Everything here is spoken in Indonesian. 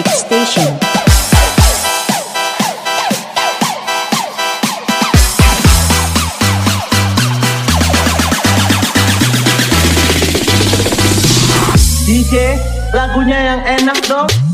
Music Station. DJ lagunya yang enak dong